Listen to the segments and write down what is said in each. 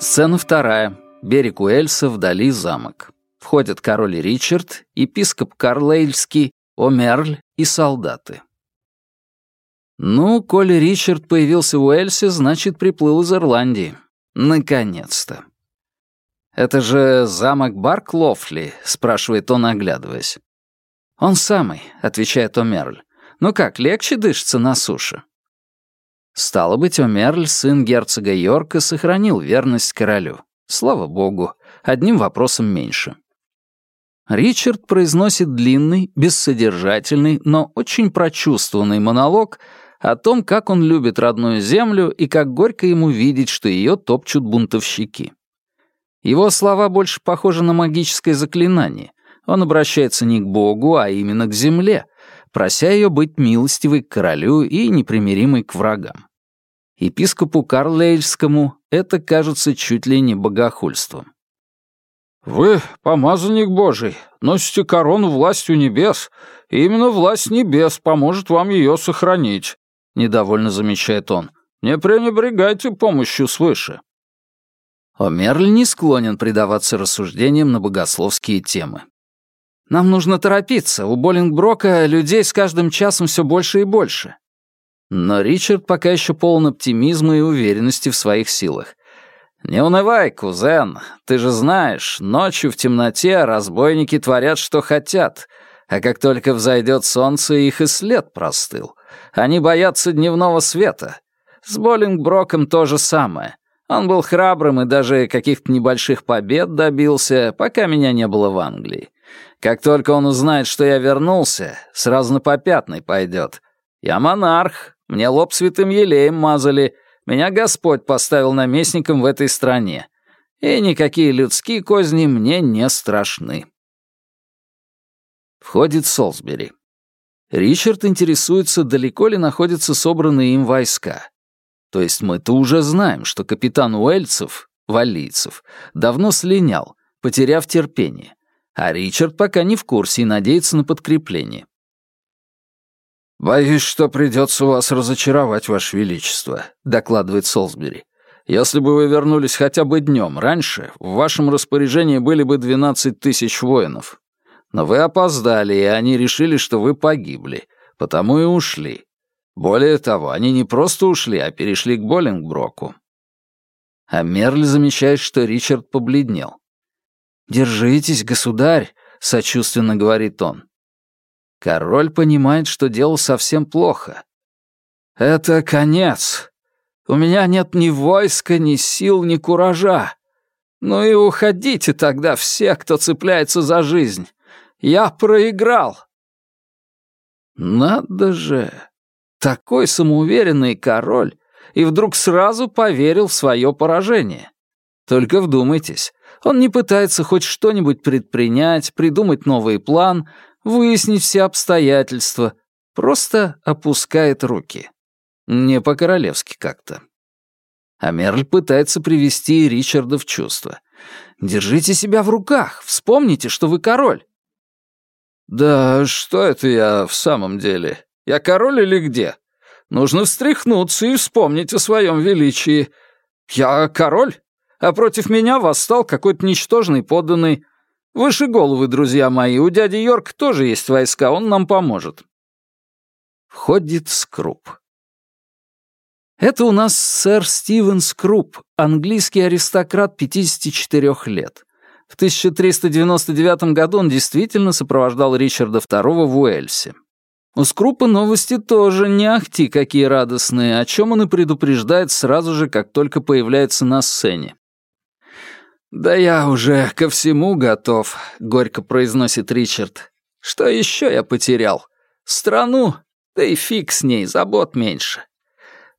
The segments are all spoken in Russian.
Сцена вторая. Берег Уэльса, вдали замок. Входят король Ричард, епископ Карлейльский, Омерль и солдаты. Ну, коли Ричард появился в Уэльсе, значит, приплыл из Ирландии. Наконец-то. «Это же замок Барклофли?» — спрашивает он, оглядываясь. «Он самый», — отвечает Омерль. «Ну как, легче дышится на суше?» Стало быть, Омерль, сын герцога Йорка, сохранил верность королю. Слава богу, одним вопросом меньше. Ричард произносит длинный, бессодержательный, но очень прочувствованный монолог о том, как он любит родную землю и как горько ему видеть, что ее топчут бунтовщики. Его слова больше похожи на магическое заклинание. Он обращается не к Богу, а именно к земле, прося ее быть милостивой к королю и непримиримой к врагам. Епископу Карлейльскому это кажется чуть ли не богохульством. «Вы, помазанник Божий, носите корону властью небес, и именно власть небес поможет вам ее сохранить», — недовольно замечает он. «Не пренебрегайте помощью свыше». Омерль не склонен предаваться рассуждениям на богословские темы. Нам нужно торопиться, у Боллингброка людей с каждым часом все больше и больше. Но Ричард пока еще полон оптимизма и уверенности в своих силах. «Не унывай, кузен, ты же знаешь, ночью в темноте разбойники творят, что хотят, а как только взойдет солнце, их и след простыл. Они боятся дневного света. С Боллингброком то же самое. Он был храбрым и даже каких-то небольших побед добился, пока меня не было в Англии. Как только он узнает, что я вернулся, сразу на попятный пойдет. Я монарх, мне лоб святым елеем мазали, меня Господь поставил наместником в этой стране. И никакие людские козни мне не страшны. Входит Солсбери. Ричард интересуется, далеко ли находятся собранные им войска. То есть мы-то уже знаем, что капитан Уэльцев, валийцев, давно слинял, потеряв терпение а Ричард пока не в курсе и надеется на подкрепление. «Боюсь, что придется вас разочаровать, Ваше Величество», — докладывает Солсбери. «Если бы вы вернулись хотя бы днем раньше, в вашем распоряжении были бы 12 тысяч воинов. Но вы опоздали, и они решили, что вы погибли, потому и ушли. Более того, они не просто ушли, а перешли к Боллингброку». А Мерли замечает, что Ричард побледнел. «Держитесь, государь», — сочувственно говорит он. Король понимает, что дело совсем плохо. «Это конец. У меня нет ни войска, ни сил, ни куража. Ну и уходите тогда все, кто цепляется за жизнь. Я проиграл». Надо же! Такой самоуверенный король и вдруг сразу поверил в свое поражение. Только вдумайтесь, он не пытается хоть что-нибудь предпринять, придумать новый план, выяснить все обстоятельства, просто опускает руки. Не по-королевски как-то. А Мерль пытается привести Ричарда в чувство. «Держите себя в руках, вспомните, что вы король». «Да что это я в самом деле? Я король или где? Нужно встряхнуться и вспомнить о своем величии. Я король? а против меня восстал какой-то ничтожный подданный. Выше головы, друзья мои, у дяди Йорк тоже есть войска, он нам поможет». Входит Скруп. Это у нас сэр Стивен Скруп, английский аристократ 54 лет. В 1399 году он действительно сопровождал Ричарда II в Уэльсе. У Скрупа новости тоже не ахти какие радостные, о чем он и предупреждает сразу же, как только появляется на сцене. «Да я уже ко всему готов», — горько произносит Ричард. «Что еще я потерял? Страну? Да и фиг с ней, забот меньше.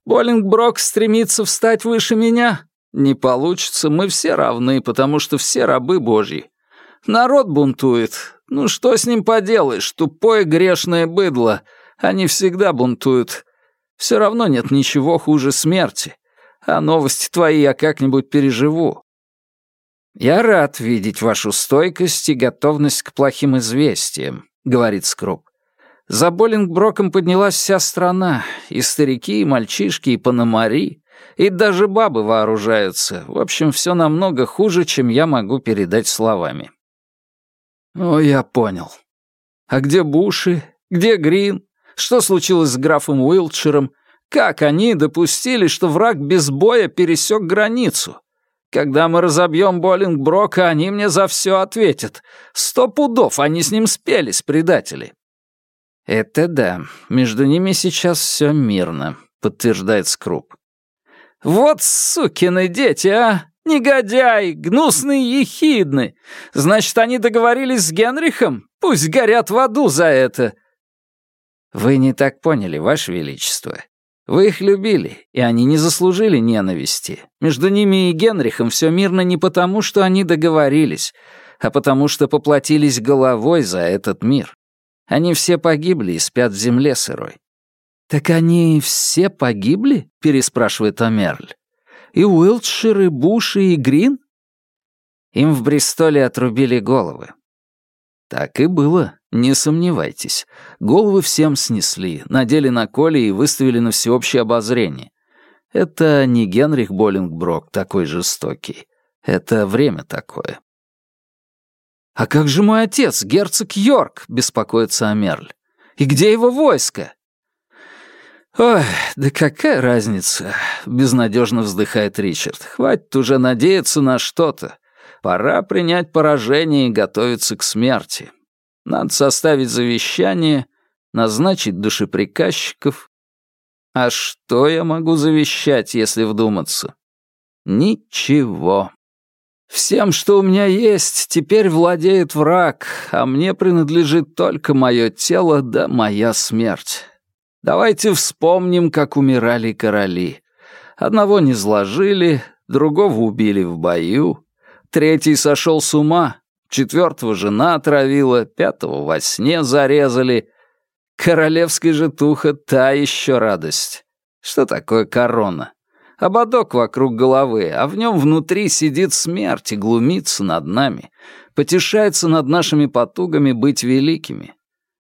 Боллингброк стремится встать выше меня? Не получится, мы все равны, потому что все рабы божьи. Народ бунтует. Ну что с ним поделаешь, тупое грешное быдло. Они всегда бунтуют. Все равно нет ничего хуже смерти. А новости твои я как-нибудь переживу. «Я рад видеть вашу стойкость и готовность к плохим известиям», — говорит Скруп. «За Боллингброком поднялась вся страна, и старики, и мальчишки, и пономари, И даже бабы вооружаются. В общем, все намного хуже, чем я могу передать словами. О, я понял. А где Буши? Где Грин? Что случилось с графом Уилтширом? Как они допустили, что враг без боя пересек границу? Когда мы разобьем Боллингброка, они мне за все ответят. Сто пудов они с ним спелись, предатели. Это да, между ними сейчас все мирно, подтверждает Скруп. Вот сукины дети, а! Негодяй, гнусный и ехидный. Значит, они договорились с Генрихом? Пусть горят в аду за это. Вы не так поняли, Ваше Величество. Вы их любили, и они не заслужили ненависти. Между ними и Генрихом все мирно не потому, что они договорились, а потому что поплатились головой за этот мир. Они все погибли и спят в земле сырой. «Так они все погибли?» — переспрашивает Омерль. «И Уилтшир, и Буш, и Грин?» Им в Бристоле отрубили головы. Так и было, не сомневайтесь. Головы всем снесли, надели на коли и выставили на всеобщее обозрение. Это не Генрих Боллингброк такой жестокий. Это время такое. «А как же мой отец, герцог Йорк?» — беспокоится Амерль. «И где его войско?» «Ой, да какая разница?» — безнадежно вздыхает Ричард. «Хватит уже надеяться на что-то. Пора принять поражение и готовиться к смерти. Надо составить завещание, назначить душеприказчиков. А что я могу завещать, если вдуматься? Ничего. Всем, что у меня есть, теперь владеет враг, а мне принадлежит только мое тело да моя смерть. Давайте вспомним, как умирали короли. Одного не сложили, другого убили в бою, третий сошел с ума, четвертого жена отравила, пятого во сне зарезали. Королевская же туха — та еще радость. Что такое корона? Ободок вокруг головы, а в нем внутри сидит смерть и глумится над нами, потешается над нашими потугами быть великими.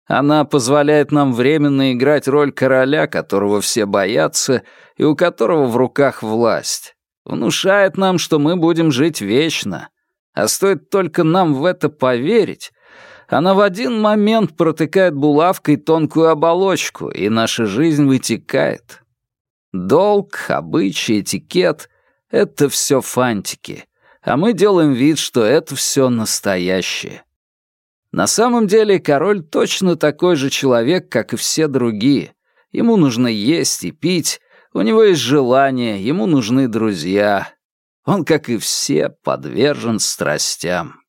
Она позволяет нам временно играть роль короля, которого все боятся, и у которого в руках власть. Внушает нам, что мы будем жить вечно. А стоит только нам в это поверить, она в один момент протыкает булавкой тонкую оболочку, и наша жизнь вытекает. Долг, обычай, этикет — это все фантики, а мы делаем вид, что это все настоящее. На самом деле король точно такой же человек, как и все другие. Ему нужно есть и пить, у него есть желание, ему нужны друзья. Он, как и все, подвержен страстям.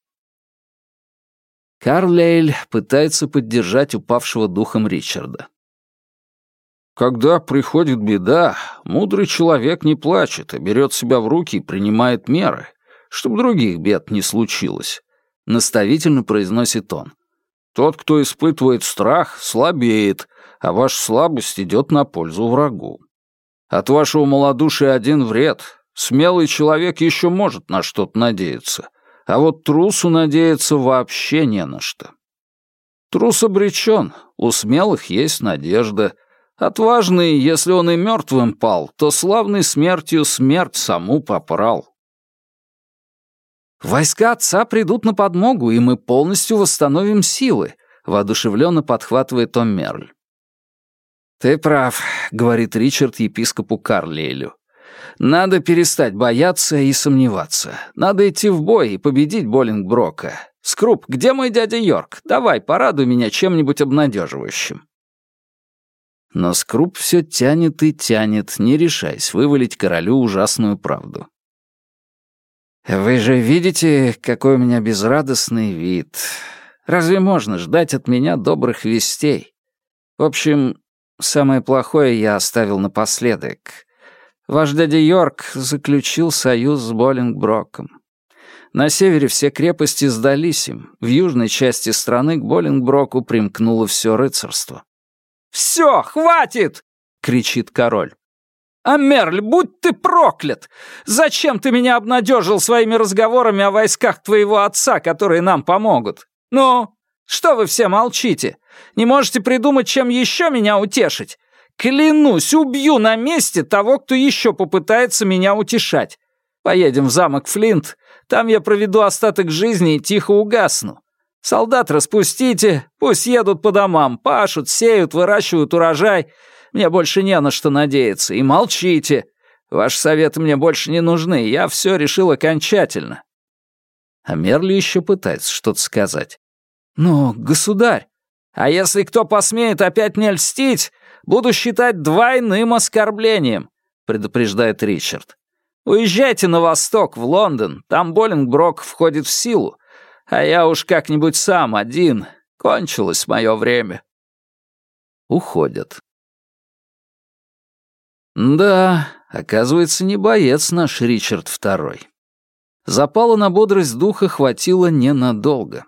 Карлейль пытается поддержать упавшего духом Ричарда. Когда приходит беда, мудрый человек не плачет, а берет себя в руки и принимает меры, чтобы других бед не случилось. — наставительно произносит он. «Тот, кто испытывает страх, слабеет, а ваша слабость идет на пользу врагу. От вашего малодушия один вред. Смелый человек еще может на что-то надеяться, а вот трусу надеяться вообще не на что. Трус обречен, у смелых есть надежда. Отважный, если он и мертвым пал, то славной смертью смерть саму попрал. «Войска отца придут на подмогу, и мы полностью восстановим силы», — воодушевленно подхватывает Том Мерль. «Ты прав», — говорит Ричард епископу Карлейлю. «Надо перестать бояться и сомневаться. Надо идти в бой и победить Боллингброка. Скруп, где мой дядя Йорк? Давай, порадуй меня чем-нибудь обнадеживающим». Но Скруп все тянет и тянет, не решаясь вывалить королю ужасную правду. «Вы же видите, какой у меня безрадостный вид. Разве можно ждать от меня добрых вестей? В общем, самое плохое я оставил напоследок. Ваш дядя Йорк заключил союз с Боллингброком. На севере все крепости сдались им, в южной части страны к Боллингброку примкнуло все рыцарство. «Все, хватит!» — кричит король. А Мерль, будь ты проклят! Зачем ты меня обнадежил своими разговорами о войсках твоего отца, которые нам помогут? Ну, что вы все молчите? Не можете придумать, чем еще меня утешить? Клянусь, убью на месте того, кто еще попытается меня утешать. Поедем в замок Флинт, там я проведу остаток жизни и тихо угасну. Солдат распустите, пусть едут по домам, пашут, сеют, выращивают урожай. Мне больше не на что надеяться, и молчите. Ваши советы мне больше не нужны, я все решил окончательно». А Мерли еще пытается что-то сказать. «Но, государь, а если кто посмеет опять мне льстить, буду считать двойным оскорблением», предупреждает Ричард. «Уезжайте на восток, в Лондон, там Боллингброк входит в силу, а я уж как-нибудь сам один. Кончилось мое время». Уходят. Да, оказывается, не боец наш Ричард II. Запала на бодрость духа хватило ненадолго.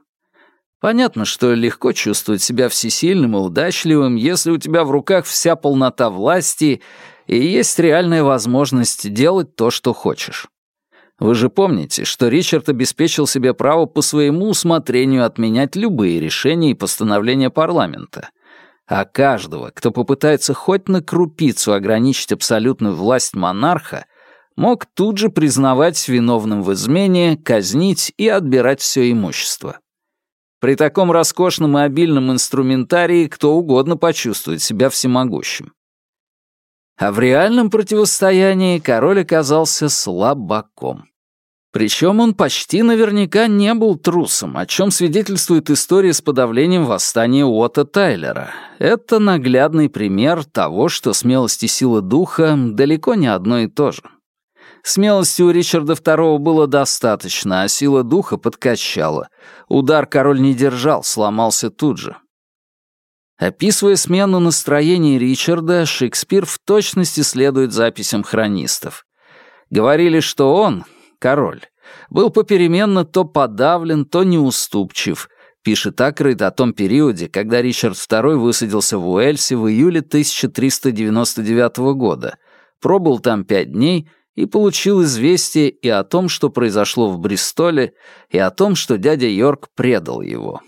Понятно, что легко чувствовать себя всесильным и удачливым, если у тебя в руках вся полнота власти и есть реальная возможность делать то, что хочешь. Вы же помните, что Ричард обеспечил себе право по своему усмотрению отменять любые решения и постановления парламента. А каждого, кто попытается хоть на крупицу ограничить абсолютную власть монарха, мог тут же признавать виновным в измене, казнить и отбирать все имущество. При таком роскошном и обильном инструментарии кто угодно почувствует себя всемогущим. А в реальном противостоянии король оказался слабаком. Причем он почти наверняка не был трусом, о чем свидетельствует история с подавлением восстания Уотта Тайлера. Это наглядный пример того, что смелость и сила духа далеко не одно и то же. Смелости у Ричарда II было достаточно, а сила духа подкачала. Удар король не держал, сломался тут же. Описывая смену настроений Ричарда, Шекспир в точности следует записям хронистов. Говорили, что он, король, был попеременно то подавлен, то неуступчив, пишет Акрейд о том периоде, когда Ричард II высадился в Уэльсе в июле 1399 года, пробыл там пять дней и получил известие и о том, что произошло в Бристоле, и о том, что дядя Йорк предал его.